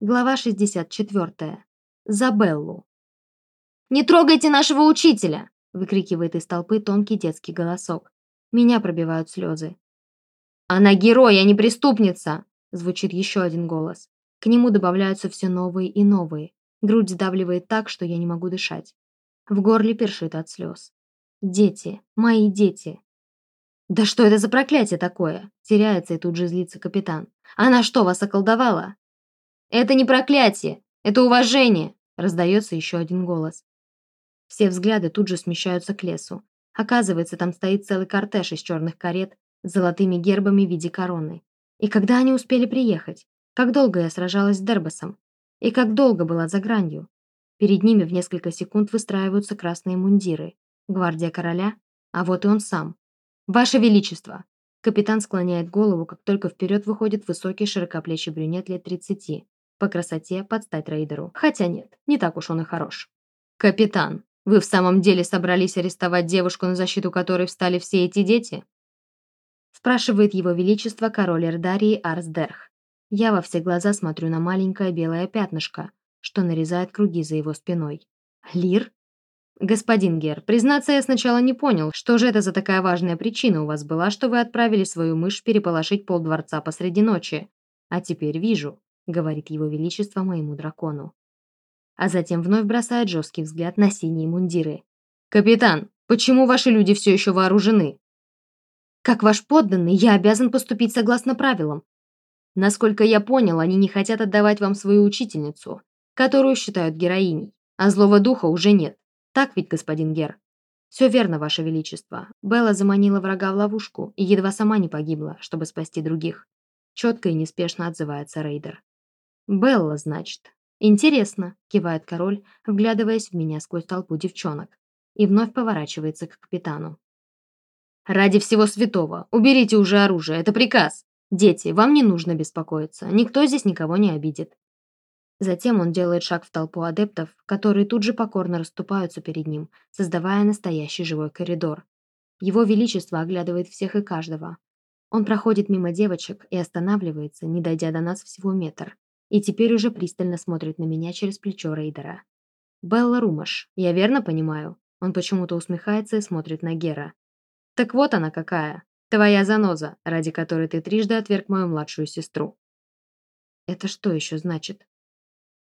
Глава 64. За Беллу. «Не трогайте нашего учителя!» – выкрикивает из толпы тонкий детский голосок. Меня пробивают слезы. «Она герой, а не преступница!» – звучит еще один голос. К нему добавляются все новые и новые. Грудь сдавливает так, что я не могу дышать. В горле першит от слез. Дети, мои дети. «Да что это за проклятие такое?» Теряется и тут же злится капитан. «Она что, вас околдовала?» «Это не проклятие, это уважение!» Раздается еще один голос. Все взгляды тут же смещаются к лесу. Оказывается, там стоит целый кортеж из черных карет с золотыми гербами в виде короны. И когда они успели приехать? Как долго я сражалась с Дербасом? И как долго была за гранью? Перед ними в несколько секунд выстраиваются красные мундиры. Гвардия короля, а вот и он сам. «Ваше Величество!» Капитан склоняет голову, как только вперед выходит высокий широкоплечий брюнет лет 30, по красоте под стать рейдеру. Хотя нет, не так уж он и хорош. «Капитан, вы в самом деле собрались арестовать девушку, на защиту которой встали все эти дети?» Спрашивает его величество король Эрдарии Арсдерх. Я во все глаза смотрю на маленькое белое пятнышко, что нарезает круги за его спиной. «Лир?» «Господин Гер, признаться, я сначала не понял, что же это за такая важная причина у вас была, что вы отправили свою мышь переполошить полдворца посреди ночи. А теперь вижу говорит его величество моему дракону. А затем вновь бросает жесткий взгляд на синие мундиры. «Капитан, почему ваши люди все еще вооружены?» «Как ваш подданный, я обязан поступить согласно правилам. Насколько я понял, они не хотят отдавать вам свою учительницу, которую считают героиней, а злого духа уже нет. Так ведь, господин Гер?» «Все верно, ваше величество. Белла заманила врага в ловушку и едва сама не погибла, чтобы спасти других». Четко и неспешно отзывается рейдер. «Белла, значит. Интересно», — кивает король, вглядываясь в меня сквозь толпу девчонок, и вновь поворачивается к капитану. «Ради всего святого, уберите уже оружие, это приказ. Дети, вам не нужно беспокоиться, никто здесь никого не обидит». Затем он делает шаг в толпу адептов, которые тут же покорно расступаются перед ним, создавая настоящий живой коридор. Его Величество оглядывает всех и каждого. Он проходит мимо девочек и останавливается, не дойдя до нас всего метр и теперь уже пристально смотрит на меня через плечо рейдера. «Белла Румаш, я верно понимаю?» Он почему-то усмехается и смотрит на Гера. «Так вот она какая, твоя заноза, ради которой ты трижды отверг мою младшую сестру». «Это что еще значит?»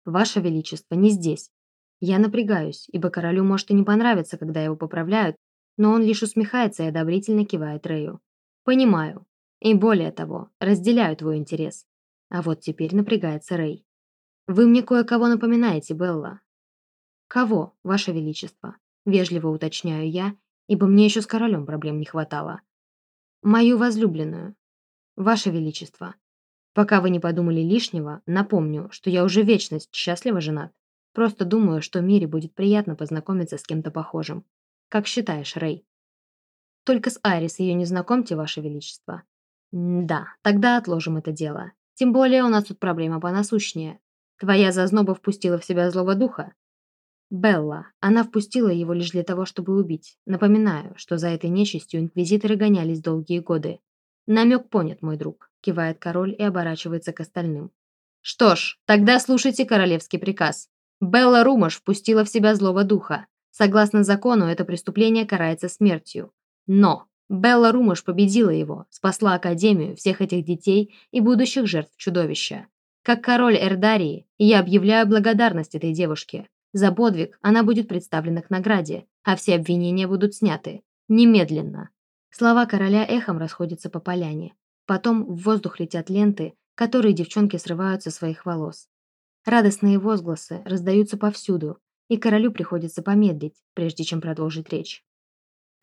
«Ваше Величество, не здесь. Я напрягаюсь, ибо королю может и не понравиться, когда его поправляют, но он лишь усмехается и одобрительно кивает Рэю. «Понимаю. И более того, разделяю твой интерес. А вот теперь напрягается Рэй. «Вы мне кое-кого напоминаете, Белла». «Кого, Ваше Величество?» Вежливо уточняю я, ибо мне еще с королем проблем не хватало. «Мою возлюбленную. Ваше Величество. Пока вы не подумали лишнего, напомню, что я уже вечность счастливо женат. Просто думаю, что Мире будет приятно познакомиться с кем-то похожим. Как считаешь, Рэй?» «Только с Айрис ее не знакомьте, Ваше Величество». «Да, тогда отложим это дело. Тем более у нас тут проблема понасущнее. Твоя зазноба впустила в себя злого духа. Белла. Она впустила его лишь для того, чтобы убить. Напоминаю, что за этой нечистью инквизиторы гонялись долгие годы. Намек понят, мой друг. Кивает король и оборачивается к остальным. Что ж, тогда слушайте королевский приказ. Белла Румаш впустила в себя злого духа. Согласно закону, это преступление карается смертью. Но Белла Румаш победила его, спасла Академию, всех этих детей и будущих жертв чудовища. Как король Эрдарии, я объявляю благодарность этой девушке. За подвиг она будет представлена к награде, а все обвинения будут сняты. Немедленно. Слова короля эхом расходятся по поляне. Потом в воздух летят ленты, которые девчонки срывают со своих волос. Радостные возгласы раздаются повсюду, и королю приходится помедлить, прежде чем продолжить речь.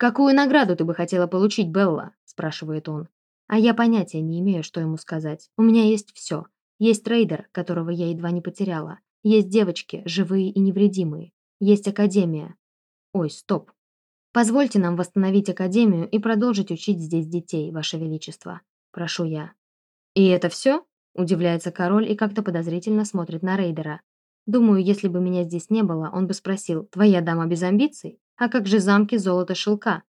«Какую награду ты бы хотела получить, Белла?» – спрашивает он. А я понятия не имею, что ему сказать. У меня есть все. Есть трейдер, которого я едва не потеряла. Есть девочки, живые и невредимые. Есть академия. Ой, стоп. Позвольте нам восстановить академию и продолжить учить здесь детей, ваше величество. Прошу я. И это все? Удивляется король и как-то подозрительно смотрит на рейдера. Думаю, если бы меня здесь не было, он бы спросил, твоя дама без амбиций? А как же замки золота шелка?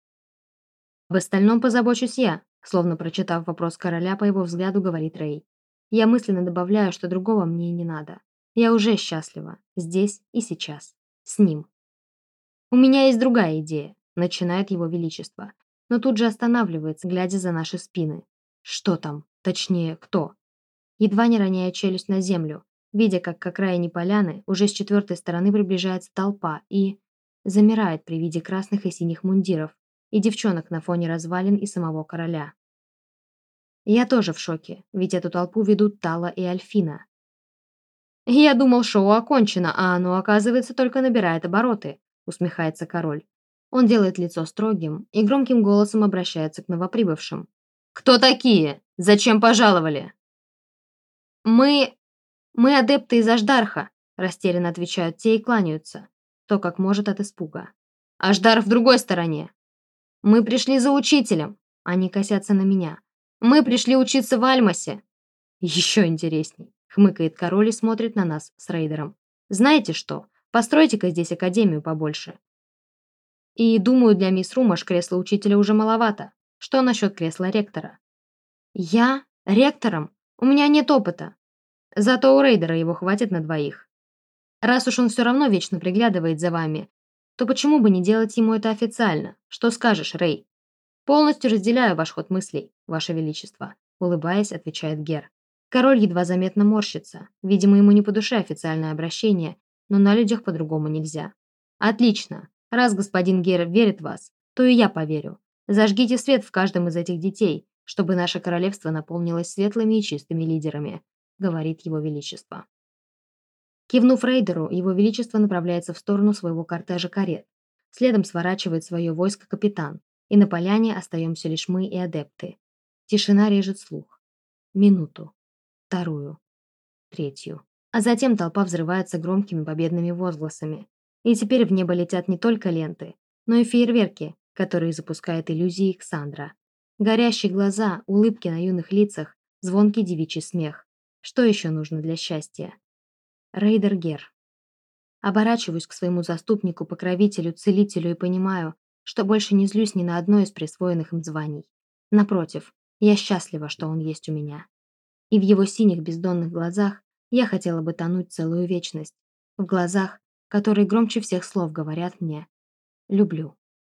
В остальном позабочусь я, словно прочитав вопрос короля, по его взгляду говорит Рэй. Я мысленно добавляю, что другого мне и не надо. Я уже счастлива. Здесь и сейчас. С ним. У меня есть другая идея, начинает его величество. Но тут же останавливается, глядя за наши спины. Что там? Точнее, кто? Едва не роняя челюсть на землю, видя, как к окраине поляны уже с четвертой стороны приближается толпа и... замирает при виде красных и синих мундиров и девчонок на фоне развалин и самого короля. Я тоже в шоке, ведь эту толпу ведут Тала и Альфина. «Я думал, шоу окончено, а оно, оказывается, только набирает обороты», усмехается король. Он делает лицо строгим и громким голосом обращается к новоприбывшим. «Кто такие? Зачем пожаловали?» «Мы... мы адепты из Аждарха», растерянно отвечают те и кланяются, то как может от испуга. «Аждар в другой стороне». «Мы пришли за учителем», они косятся на меня. Мы пришли учиться в Альмасе. Еще интересней, хмыкает король и смотрит на нас с рейдером. Знаете что? Постройте-ка здесь академию побольше. И думаю, для мисс Румаш кресло учителя уже маловато. Что насчет кресла ректора? Я? Ректором? У меня нет опыта. Зато у рейдера его хватит на двоих. Раз уж он все равно вечно приглядывает за вами, то почему бы не делать ему это официально? Что скажешь, Рей? «Полностью разделяю ваш ход мыслей, ваше величество», улыбаясь, отвечает Гер. Король едва заметно морщится. Видимо, ему не по душе официальное обращение, но на людях по-другому нельзя. «Отлично. Раз господин Гер верит в вас, то и я поверю. Зажгите свет в каждом из этих детей, чтобы наше королевство наполнилось светлыми и чистыми лидерами», говорит его величество. Кивнув рейдеру, его величество направляется в сторону своего кортежа карет. Следом сворачивает свое войско капитан, и на поляне остаемся лишь мы и адепты. Тишина режет слух. Минуту. Вторую. Третью. А затем толпа взрывается громкими победными возгласами. И теперь в небо летят не только ленты, но и фейерверки, которые запускает иллюзии Ксандра. Горящие глаза, улыбки на юных лицах, звонкий девичий смех. Что еще нужно для счастья? Рейдер Гер. Оборачиваюсь к своему заступнику, покровителю, целителю и понимаю, что больше не злюсь ни на одно из присвоенных им званий. Напротив, я счастлива, что он есть у меня. И в его синих бездонных глазах я хотела бы тонуть целую вечность. В глазах, которые громче всех слов говорят мне «люблю».